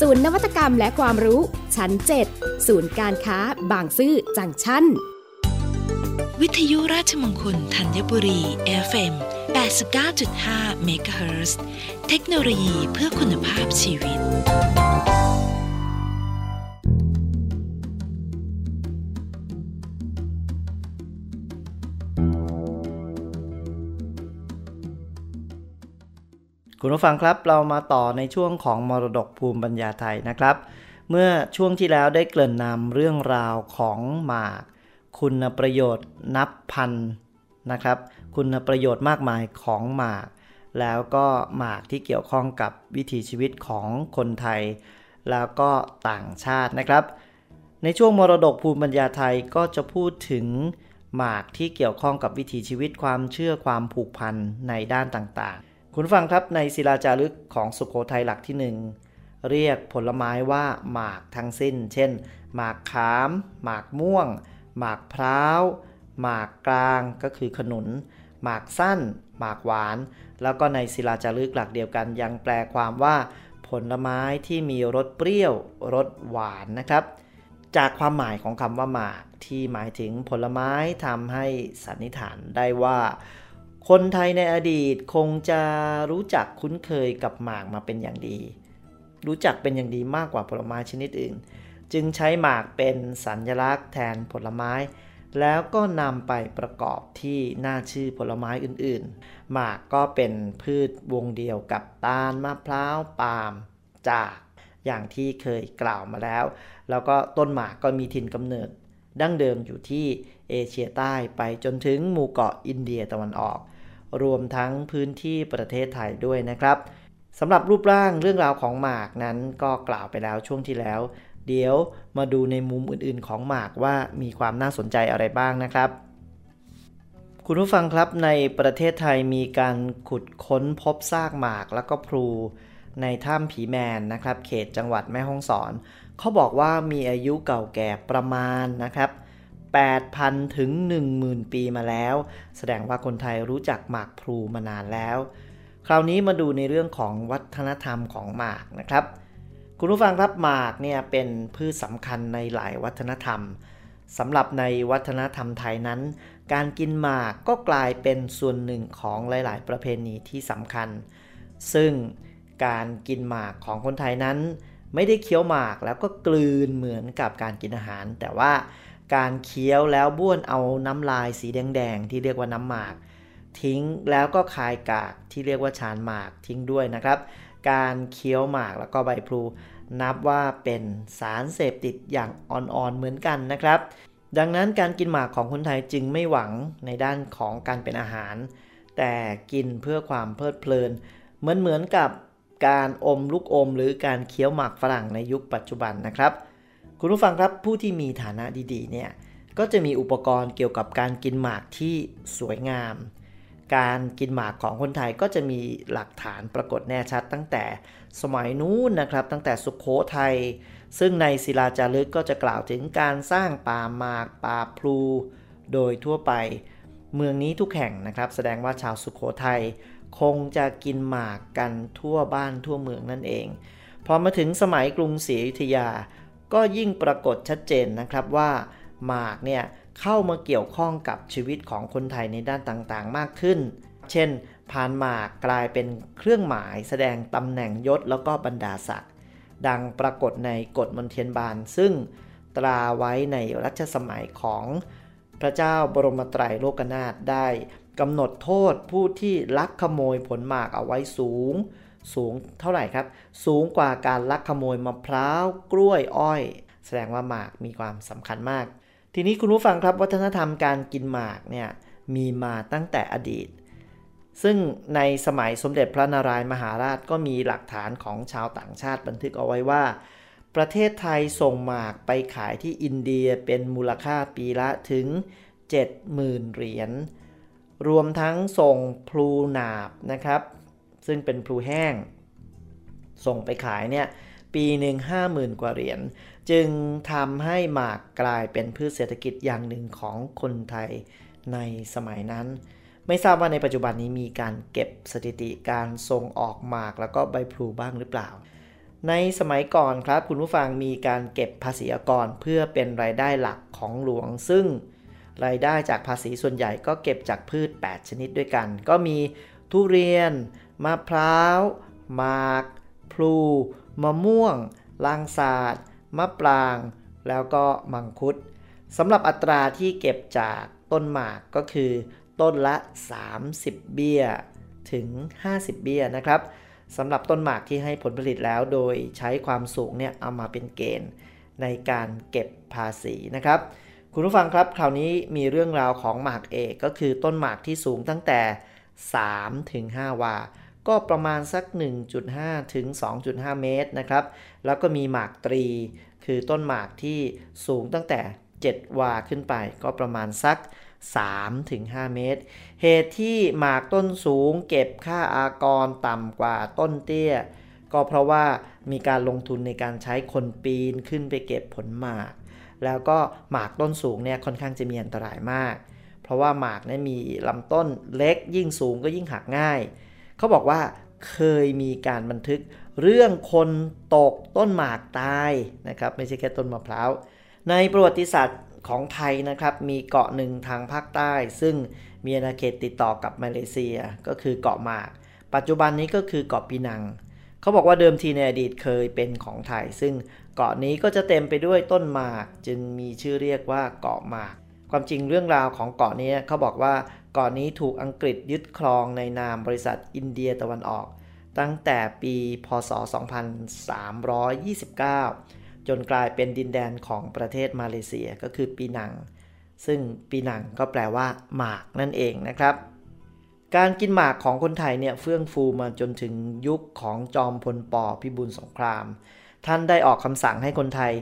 ศูนย์นวัตกรรมและความรู้ ชั้น 7 ศูนย์การค้า บางซื่อจังชั้น วิทยุราชมงคลธัญบุรี FM 89.5 MHz เทคโนโลยีเพื่อคุณภาพชีวิต คุณผู้ฟังครับเรามาต่อในช่วงของมรดกภูมิปัญญาไทยนะครับ เมื่อช่วงที่แล้วได้เกริ่นนำเรื่องราวของหมาก คุณประโยชน์นับพันนะครับ คุณประโยชน์มากมายของหมาก แล้วก็หมากที่เกี่ยวข้องกับวิถีชีวิตของคนไทย แล้วก็ต่างชาตินะครับ ในช่วงมรดกภูมิปัญญาไทยก็จะพูดถึงหมากที่เกี่ยวข้องกับวิถีชีวิตความเชื่อความผูกพันในด้านต่างๆ คุณฟังครับในศิลาจารึกของสุขโขทัยหลักที่หนึ่งเรียกผลไม้ว่าหมากทั้งสิ้น เช่น หมากขาม หมากม่วง หมากพร้าว หมากกลางก็คือขนุน หมากสั้น หมากหวาน แล้วก็ในศิลาจารึกหลักเดียวกันยังแปลความว่า ผลไม้ที่มีรสเปรี้ยวรสหวานนะครับ จากความหมายของคำว่าหมากที่หมายถึงผลไม้ทำให้สันนิษฐานได้ว่า คนไทยในอดีตคงจะรู้จักคุ้นเคยกับหมากมาเป็นอย่างดี รู้จักเป็นอย่างดีมากกว่าผลไม้ชนิดอื่น จึงใช้หมากเป็นสัญลักษณ์แทนผลไม้ แล้วก็นำไปประกอบที่หน้าชื่อผลไม้อื่นๆ หมากก็เป็นพืชวงเดียวกับตาลมะพร้าวปาล์มจากอย่างที่เคยกล่าวมาแล้ว แล้วก็ต้นหมากก็มีถิ่นกำเนิดดั้งเดิมอยู่ที่เอเชียใต้ไปจนถึงหมู่เกาะอินเดียตะวันออก รวมทั้งพื้นที่ประเทศไทยด้วยนะครับสำหรับรูปร่างเรื่องราวของหมากนั้นก็กล่าวไปแล้วช่วงที่แล้ว เดี๋ยวมาดูในมุมอื่นๆ ของหมากว่ามีความน่าสนใจอะไรบ้างนะครับ คุณผู้ฟังครับในประเทศไทยมีการขุดค้นพบซากหมากแล้วก็พลูในถ้ำผีแมนนะครับ เขตจังหวัดแม่ฮ่องสอนเขาบอกว่ามีอายุเก่าแก่ประมาณนะครับ 8,000 ถึง 10,000 ปีมาแล้ว แสดงว่าคนไทยรู้จักหมากพลูมานานแล้ว คราวนี้มาดูในเรื่องของวัฒนธรรมของหมากนะครับ คุณผู้ฟังครับหมากเนี่ยเป็นพืชสำคัญในหลายวัฒนธรรมสำหรับในวัฒนธรรมไทยนั้น การกินหมากก็กลายเป็นส่วนหนึ่งของหลาย ๆ ประเพณีที่สำคัญ ซึ่งการกินหมากของคนไทยนั้น ไม่ได้เคี้ยวหมากแล้วก็กลืนเหมือนกับการกินอาหาร แต่ว่า การเคี้ยวแล้วบ้วนเอาน้ำลายสีแดงๆที่เรียกว่าน้ำหมาก ทิ้งแล้วก็คายกากที่เรียกว่าชานหมากทิ้งด้วยนะครับ การเคี้ยวหมากแล้วก็ใบพลูนับว่าเป็นสารเสพติดอย่างอ่อนๆเหมือนกันนะครับ ดังนั้นการกินหมากของคนไทยจึงไม่หวังในด้านของการเป็นอาหาร แต่กินเพื่อความเพลิดเพลิน เหมือนเหมือนกับการอมลูกอมหรือการเคี้ยวหมากฝรั่งในยุคปัจจุบันนะครับ คุณผู้ฟังครับผู้ที่มีฐานะดีๆเนี่ยก็จะมีอุปกรณ์เกี่ยวกับการกินหมากที่สวยงาม การกินหมากของคนไทยก็จะมีหลักฐานปรากฏแน่ชัดตั้งแต่สมัยนู้นนะครับ ตั้งแต่สุขโขทัยซึ่งในศิลาจารึกก็จะกล่าวถึงการสร้างป่าหมากป่าพลู โดยทั่วไป เมืองนี้ทุกแห่งนะครับ แสดงว่าชาวสุขโขทัยคงจะกินหมากกันทั่วบ้านทั่วเมืองนั่นเอง พอมาถึงสมัยกรุงศรีอยุธยา ก็ยิ่งปรากฏชัดเจนนะครับว่าหมากเนี่ยเข้ามาเกี่ยวข้องกับชีวิตของคนไทยในด้านต่างๆ มากขึ้น เช่น พานหมากกลายเป็นเครื่องหมายแสดงตำแหน่งยศแล้วก็บรรดาศักดิ์ดังปรากฏในกฎมนเทียนบานซึ่งตราไว้ในรัชสมัยของพระเจ้าบรมไตรโลกนาถได้กำหนดโทษผู้ที่ลักขโมยผลหมากเอาไว้สูง สูงเท่าไหร่ครับ สูงกว่าการลักขโมยมะพร้าวกล้วยอ้อย แสดงว่าหมากมีความสำคัญมาก ทีนี้คุณผู้ฟังครับวัฒนธรรมการกินหมากเนี่ยมีมาตั้งแต่อดีต ซึ่งในสมัยสมเด็จพระนารายมหาราชก็มีหลักฐานของชาวต่างชาติบันทึกเอาไว้ว่า ประเทศไทยส่งหมากไปขายที่อินเดียเป็นมูลค่าปีละถึง 70,000 เหรียญรวมทั้งส่งพลูหนาบนะครับ ซึ่งเป็นพลูแห้ง ส่งไปขายเนี่ยปีหนึ่งห้าหมื่นกว่าเหรียญจึงทำให้หมากกลายเป็นพืชเศรษฐกิจอย่างหนึ่งของคนไทยในสมัยนั้น ไม่ทราบว่าในปัจจุบันนี้มีการเก็บสถิติการส่งออกหมากแล้วก็ใบพลูบ้างหรือเปล่า ในสมัยก่อนครับคุณผู้ฟังมีการเก็บภาษีอากรเพื่อเป็นรายได้หลักของหลวง ซึ่งรายได้จากภาษีส่วนใหญ่ก็เก็บจากพืช 8 ชนิดด้วยกัน ก็มีทุเรียน มะพร้าวหมาก พลู มะม่วง ลางสาดมะปราง แล้วก็มังคุดสำหรับอัตราที่เก็บจากต้นหมากก็คือ ต้นละ 30 เบี้ย ถึง 50 เบี้ยนะครับสำหรับต้นหมากที่ให้ผลผลิตแล้วโดยใช้ความสูงเนี่ยเอามาเป็นเกณฑ์ในการเก็บภาษีนะครับ คุณผู้ฟังครับคราวนี้มีเรื่องราวของหมากเอกก็คือต้นหมากที่สูงตั้งแต่3ถึง5วา ก็ประมาณสัก 1.5 ถึง 2.5 เมตรนะครับ แล้วก็มีหมากตรี คือต้นหมากที่สูงตั้งแต่ 7 วาขึ้นไป ก็ประมาณสัก 3 ถึง 5 เมตร เหตุที่หมากต้นสูงเก็บค่าอากรต่ำกว่าต้นเตี้ย ก็เพราะว่ามีการลงทุนในการใช้คนปีนขึ้นไปเก็บผลหมาก แล้วก็หมากต้นสูงเนี่ยค่อนข้างจะมีอันตรายมาก เพราะว่าหมากเนี่ยมีลำต้นเล็กยิ่งสูงก็ยิ่งหักง่าย เขาบอกว่าเคยมีการบันทึกเรื่องคนตกต้นหมากตายนะครับไม่ใช่แค่ต้นมะพร้าว ในประวัติศาสตร์ของไทยนะครับมีเกาะหนึ่งทางภาคใต้ ซึ่งมีอาณาเขตติดต่อกับมาเลเซียก็คือเกาะหมาก ปัจจุบันนี้ก็คือเกาะปีนัง เขาบอกว่าเดิมทีในอดีตเคยเป็นของไทย ซึ่งเกาะนี้ก็จะเต็มไปด้วยต้นหมาก จึงมีชื่อเรียกว่าเกาะหมาก ความจริงเรื่องราวของเกาะนี้เขาบอกว่า กาะนี้ถูกอังกฤษยึดครองในนามบริษัทอินเดียตะวันออก ตั้งแต่ปีพศ 2329 จนกลายเป็นดินแดนของประเทศมาเลเซียก็คือปีหนัง ซึ่งปีหนังก็แปลว่า หมากนั่นเองนะครับ การกินหมากของคนไทยเนี่ยเฟื่องฟูมาจนถึงยุคของจอมพลปพิบูลสงคราม ท่านได้ออกคำสั่งให้คนไทย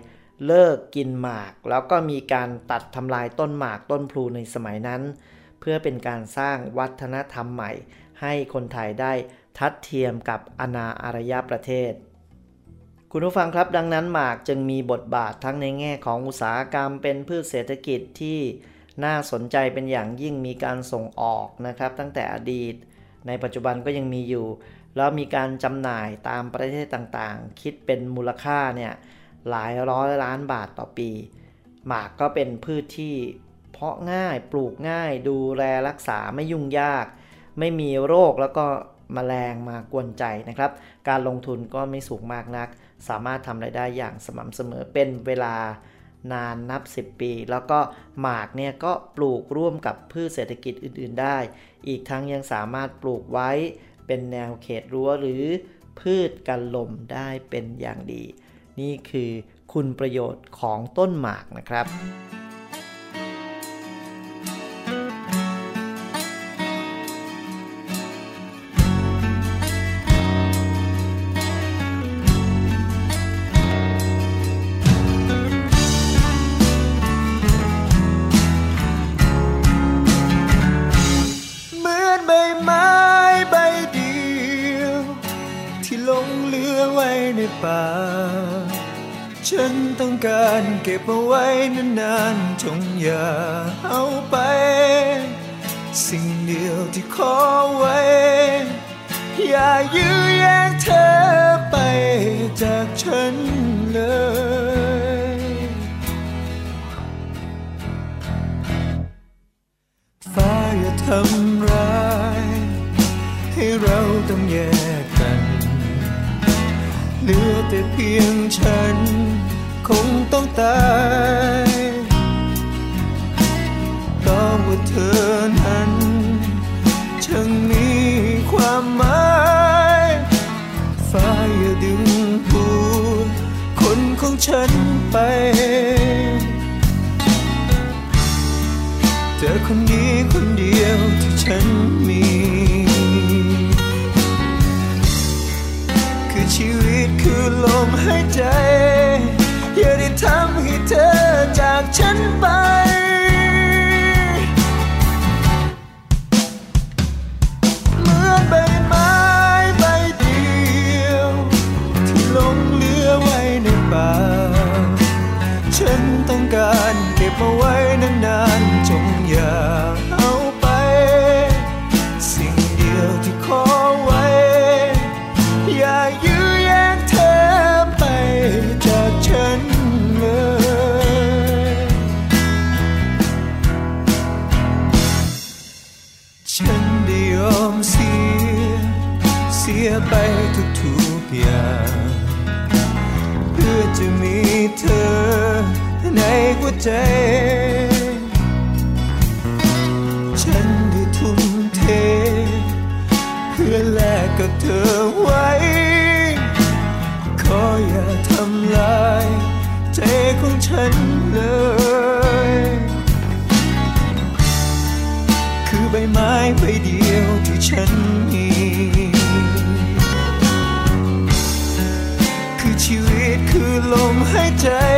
เลิกกินหมาก แล้วก็มีการตัดทำลายต้นหมากต้นพลูในสมัยนั้น พื่อเป็นการสร้างวัฒนธรรมใหม่ ให้คนไทยได้ทัดเทียมกับอาณาอารยประเทศ คุณผู้ฟังครับดังนั้นหมากจึงมีบทบาททั้งในแง่ของอุตสาหกรรมเป็นพืชเศรษฐกิจที่น่าสนใจเป็นอย่างยิ่งมีการส่งออกนะครับ ตั้งแต่อดีต ในปัจจุบันก็ยังมีอยู่ แล้วมีการจำหน่ายตามประเทศต่างๆ คิดเป็นมูลค่าเนี่ยหลายร้อยล้านบาทต่อปี หมากก็เป็นพืชที่ เพาะง่าย ปลูกง่าย ดูแลรักษาไม่ยุ่งยาก ไม่มีโรคแล้วก็มแมลงมากวนใจนะครับ การลงทุนก็ไม่สูงมากนัก สามารถทำรายได้อย่างสม่ำเสมอเป็นเวลานานนับ 10 ปี แล้วก็หมากเนี่ยก็ปลูกร่วมกับพืชเศรษฐกิจอื่น ๆ ได้ อีกทั้งยังสามารถปลูกไว้เป็นแนวเขตรั้วหรือพืชกันลมได้เป็นอย่างดี นี่คือคุณประโยชน์ของต้นหมากนะครับ จงอย่าเอาไป สิ่งเดียวที่ขอไว้ อย่ายื้อแย่งเธอไปจากฉันเลยฟ้าอย่าทำร้าย ให้เราต้องแยกกันเหลือแต่เพียงฉัน คงต้องตาย ม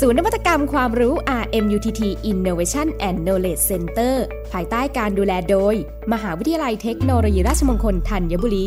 ศูนย์นวัตกรรมความรู้ RMUTT Innovation and Knowledge Center ภายใต้การดูแลโดย มหาวิทยาลัยเทคโนโลยีราชมงคลธัญบุรี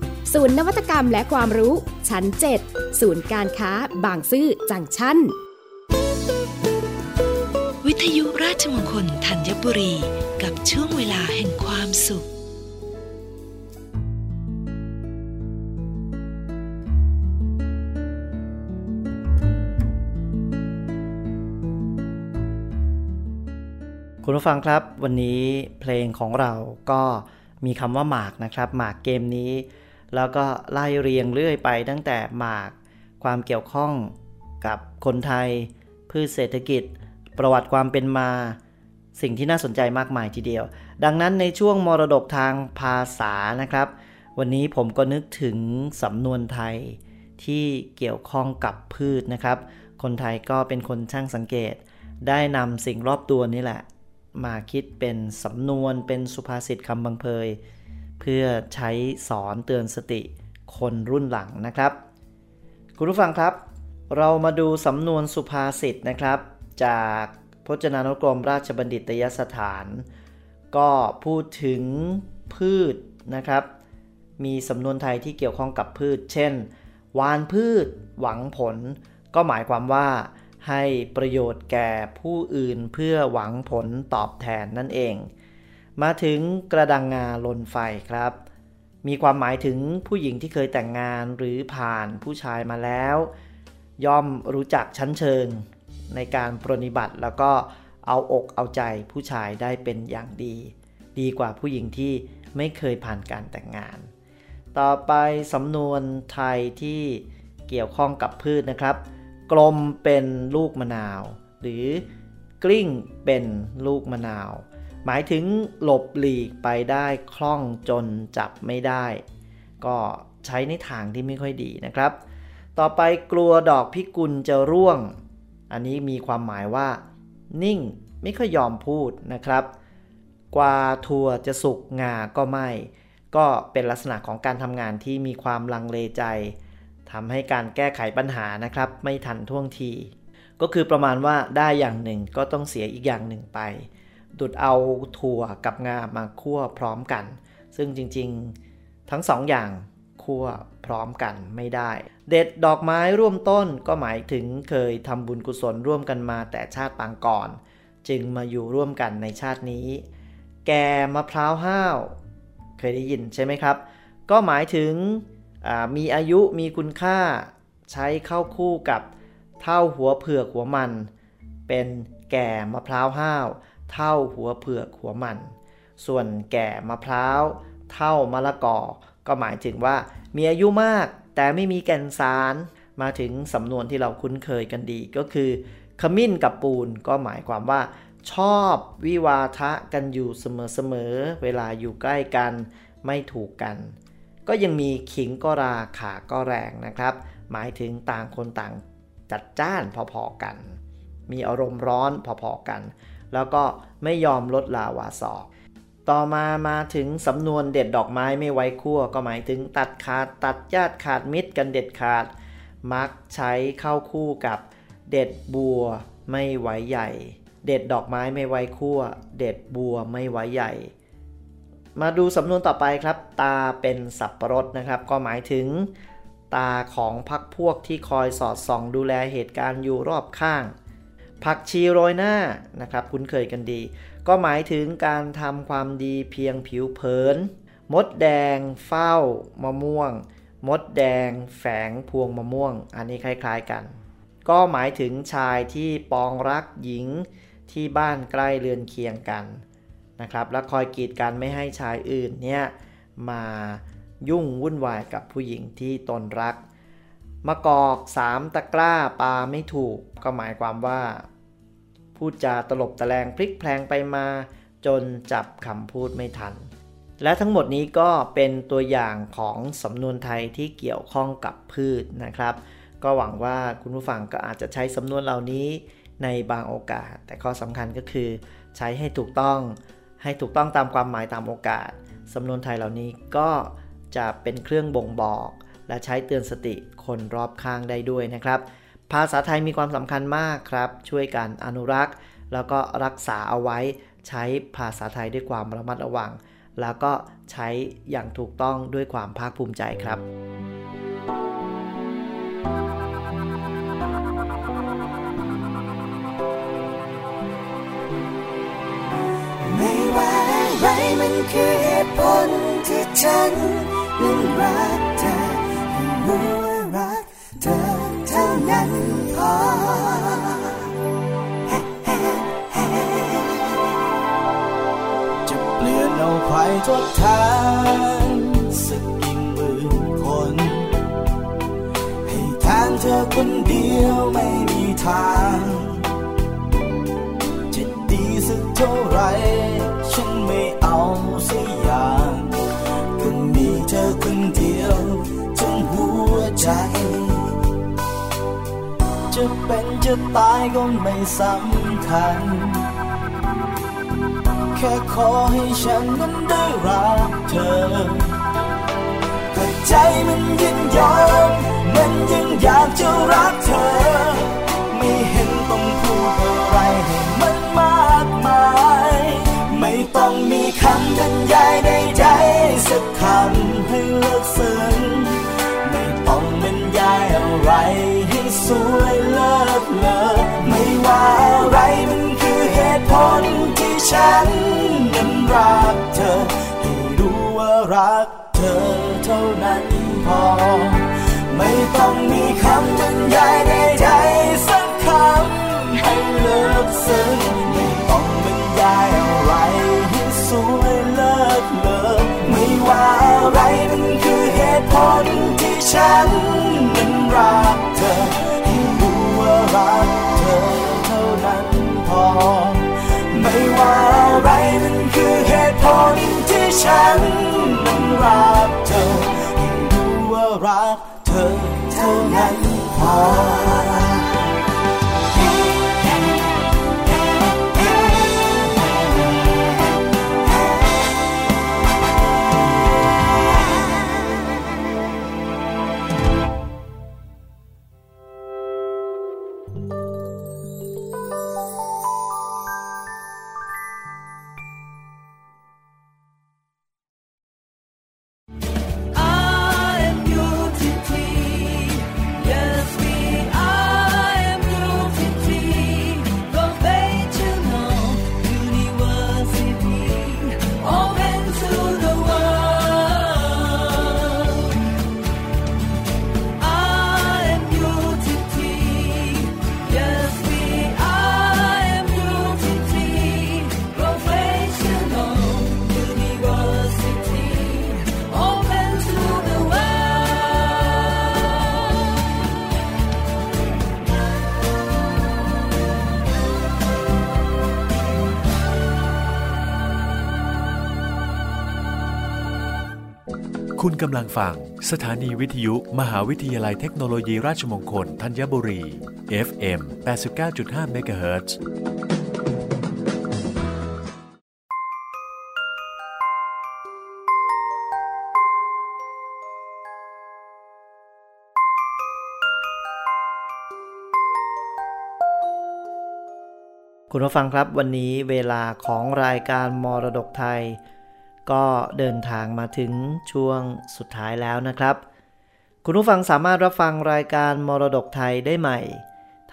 ศูนย์นวัตกรรมและความรู้ ชั้น7ศูนย์การค้า บางซื่อจังชั้น วิทยุราชมงคลธัญบุรีกับช่วงเวลาแห่งความสุขคุณผู้ฟังครับวันนี้เพลงของเราก็มีคำว่าหมากนะครับ หมากเกมนี้ แล้วก็ไล่เรียงเรื่อยไปตั้งแต่หมาก ความเกี่ยวข้องกับคนไทย พืชเศรษฐกิจ ประวัติความเป็นมา สิ่งที่น่าสนใจมากมายทีเดียว ดังนั้นในช่วงมรดกทางภาษานะครับ วันนี้ผมก็นึกถึงสำนวนไทยที่เกี่ยวข้องกับพืชนะครับ คนไทยก็เป็นคนช่างสังเกต ได้นำสิ่งรอบตัวนี่แหละ มาคิดเป็นสำนวนเป็นสุภาษิตคำบังเพย เพื่อใช้สอนเตือนสติคนรุ่นหลังนะครับ คุณผู้ฟังครับ เรามาดูสำนวนสุภาษิตนะครับ จากพจนานุกรมราชบัณฑิตยสถาน ก็พูดถึงพืชนะครับ มีสำนวนไทยที่เกี่ยวข้องกับพืช เช่น วานพืชหวังผล ก็หมายความว่าให้ประโยชน์แก่ผู้อื่นเพื่อหวังผลตอบแทนนั่นเอง มาถึงกระดังงาลนไฟครับ มีความหมายถึงผู้หญิงที่เคยแต่งงานหรือผ่านผู้ชายมาแล้ว ย่อมรู้จักชั้นเชิงในการปรนิบัติแล้วก็เอาอกเอาใจผู้ชายได้เป็นอย่างดี ดีกว่าผู้หญิงที่ไม่เคยผ่านการแต่งงาน ต่อไปสำนวนไทยที่เกี่ยวข้องกับพืชนะครับ กลมเป็นลูกมะนาว หรือกลิ้งเป็นลูกมะนาว หมายถึงหลบหลีกไปได้คล่องจนจับไม่ได้ ก็ใช้ในทางที่ไม่ค่อยดีนะครับ ต่อไปกลัวดอกพิกุลจะร่วง อันนี้มีความหมายว่า นิ่งไม่ค่อยยอมพูดนะครับ กว่าถั่วจะสุกงาก็ไม่ ก็เป็นลักษณะของการทำงานที่มีความลังเลใจทำให้การแก้ไขปัญหานะครับ ไม่ทันท่วงที ก็คือประมาณว่าได้อย่างหนึ่งก็ต้องเสียอีกอย่างหนึ่งไป ดุดเอาถั่วกับงามาคั่วพร้อมกัน ซึ่งจริงๆทั้งสองอย่างคั่วพร้อมกันไม่ได้ เด็ดดอกไม้ร่วมต้นก็หมายถึงเคยทำบุญกุศลร่วมกันมาแต่ชาติปางก่อน จึงมาอยู่ร่วมกันในชาตินี้ แก่มะพร้าวห้าว เคยได้ยินใช่ไหมครับ ก็หมายถึงมีอายุมีคุณค่า ใช้เข้าคู่กับเท่าหัวเผือกหัวมัน เป็นแก่มะพร้าวห้าว เท่าหัวเผือกหัวมัน ส่วนแก่มะพร้าว เท่ามะละกอ ก็หมายถึงว่ามีอายุมากแต่ไม่มีแก่นสาร มาถึงสำนวนที่เราคุ้นเคยกันดีก็คือขมิ้นกับปูนก็หมายความว่า ชอบวิวาทะกันอยู่เสมอๆเวลาอยู่ใกล้กันไม่ถูกกัน ก็ยังมีขิงก็ราขาก็แรงนะครับ หมายถึงต่างคนต่างจัดจ้านพอๆกัน มีอารมณ์ร้อนพอๆกัน แล้วก็ไม่ยอมลดลาวาศอก ต่อมามาถึงสำนวนเด็ดดอกไม้ไม่ไว้คั่วก็หมายถึงตัดขาดตัดญาติขาดมิตรกันเด็ดขาด มักใช้เข้าคู่กับเด็ดบัวไม่ไว้ใหญ่ เด็ดดอกไม้ไม่ไว้คั่ว เด็ดบัวไม่ไว้ใหญ่ มาดูสำนวนต่อไปครับ ตาเป็นสับประรดนะครับ ก็หมายถึง ตาของพักพวกที่คอยสอดส่องดูแลเหตุการณ์อยู่รอบข้าง ผักชีโรยหน้านะครับคุ้นเคยกันดี ก็หมายถึงการทำความดีเพียงผิวเผิน มดแดง เฝ้ามะม่วง มดแดง แฝงพวงมะม่วง อันนี้คล้ายๆกัน ก็หมายถึงชายที่ปองรักหญิงที่บ้านใกล้เรือนเคียงกันนะครับและคอยกีดกันไม่ให้ชายอื่นเนี่ยมายุ่งวุ่นวายกับผู้หญิงที่ตนรักมะกอกสามตะกร้าปลาไม่ถูก ก็หมายความว่า พูดจาตลบตะแลงพลิกแพลงไปมา จนจับคำพูดไม่ทัน และทั้งหมดนี้ก็เป็นตัวอย่างของสำนวนไทยที่เกี่ยวข้องกับพืชนะครับ ก็หวังว่าคุณผู้ฟังก็อาจจะใช้สำนวนเหล่านี้ในบางโอกาส แต่ข้อสำคัญก็คือ ใช้ให้ถูกต้อง ให้ถูกต้องตามความหมายตามโอกาสสำนวนไทยเหล่านี้ก็จะเป็นเครื่องบ่งบอก และใช้เตือนสติคนรอบข้างได้ด้วยนะครับ ภาษาไทยมีความสำคัญมากครับ ช่วยกันอนุรักษ์ แล้วก็รักษาเอาไว้ใช้ภาษาไทยด้วยความระมัดระวัง แล้วก็ใช้อย่างถูกต้องด้วยความภาคภูมิใจครับไม่ว่าอะไรมันคือเหตุผลที่ฉันนั้นรักเธอให้รู้ว่ารักเธอ เท่านั้นพอจะเปลี่ยนเอาใครทดแทนสักกี่หมื่นคน ให้แทนเธอคนเดียวไม่มีทาง จะดีสักเท่าไหร จะตายก็ไม่สำคัญ แค่ขอให้ฉันนั้นได้รักเธอแต่ใจมันยินยอมมันยังอยากจะรักเธอ ไม่เห็นต้องพูดอะไรให้มันมากมาย ไม่ต้องมีคำบรรยายใดๆสักคำให้เลิกซึ้งไม่ต้องบรรยาย อะไรให้สวยเลิศเลอไม่ว่าอะไรมันคือเหตุผลที่ฉันนั้นรักเธอ ให้รู้ว่ารักเธอเท่านั้นพอ ไม่ต้องมีคำบรรยายใดๆสักคำให้เลิกซึ้งไม่ต้องบรรยายอะไรให้สวยเลิศเลอไม่ว่า อะไรมันคือเหตุผลที่ฉันนั้นรักเธอให้รู้ว่ารักเธอเท่านั้นพอ ไม่ว่าอะไรมันคือเหตุผลที่ฉันนั้นรักเธอให้รู้ว่ารักเธอเท่านั้นพอ คุณกำลังฟัง สถานีวิทยุ มหาวิทยาลัยเทคโนโลยีราชมงคลธัญบุรี FM 89.5 MHz คุณผู้ฟังครับวันนี้เวลาของรายการมรดกไทย ก็เดินทางมาถึงช่วงสุดท้ายแล้วนะครับ คุณผู้ฟังสามารถรับฟังรายการมรดกไทยได้ใหม่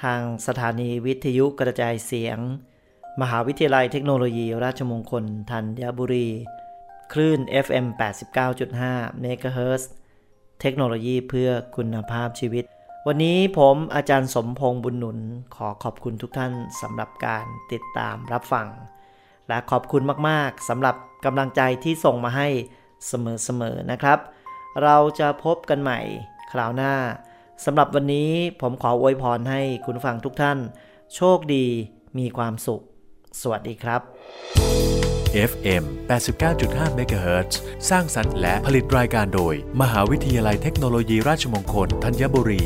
ทางสถานีวิทยุกระจายเสียง มหาวิทยาลัยเทคโนโลยีราชมงคลธัญบุรี คลื่น FM 89.5เมกะเฮิรตเทคโนโลยีเพื่อคุณภาพชีวิต วันนี้ผมอาจารย์สมพงษ์บุญหนุน ขอขอบคุณทุกท่านสำหรับการติดตามรับฟัง และขอบคุณมาก ๆสำหรับ กำลังใจที่ส่งมาให้เสมอๆนะครับ เราจะพบกันใหม่คราวหน้าสำหรับวันนี้ผมขออวยพรให้คุณฟังทุกท่าน โชคดีมีความสุข สวัสดีครับ FM 89.5 MHz สร้างสรรค์และผลิตรายการโดย มหาวิทยาลัยเทคโนโลยีราชมงคลธัญบุรี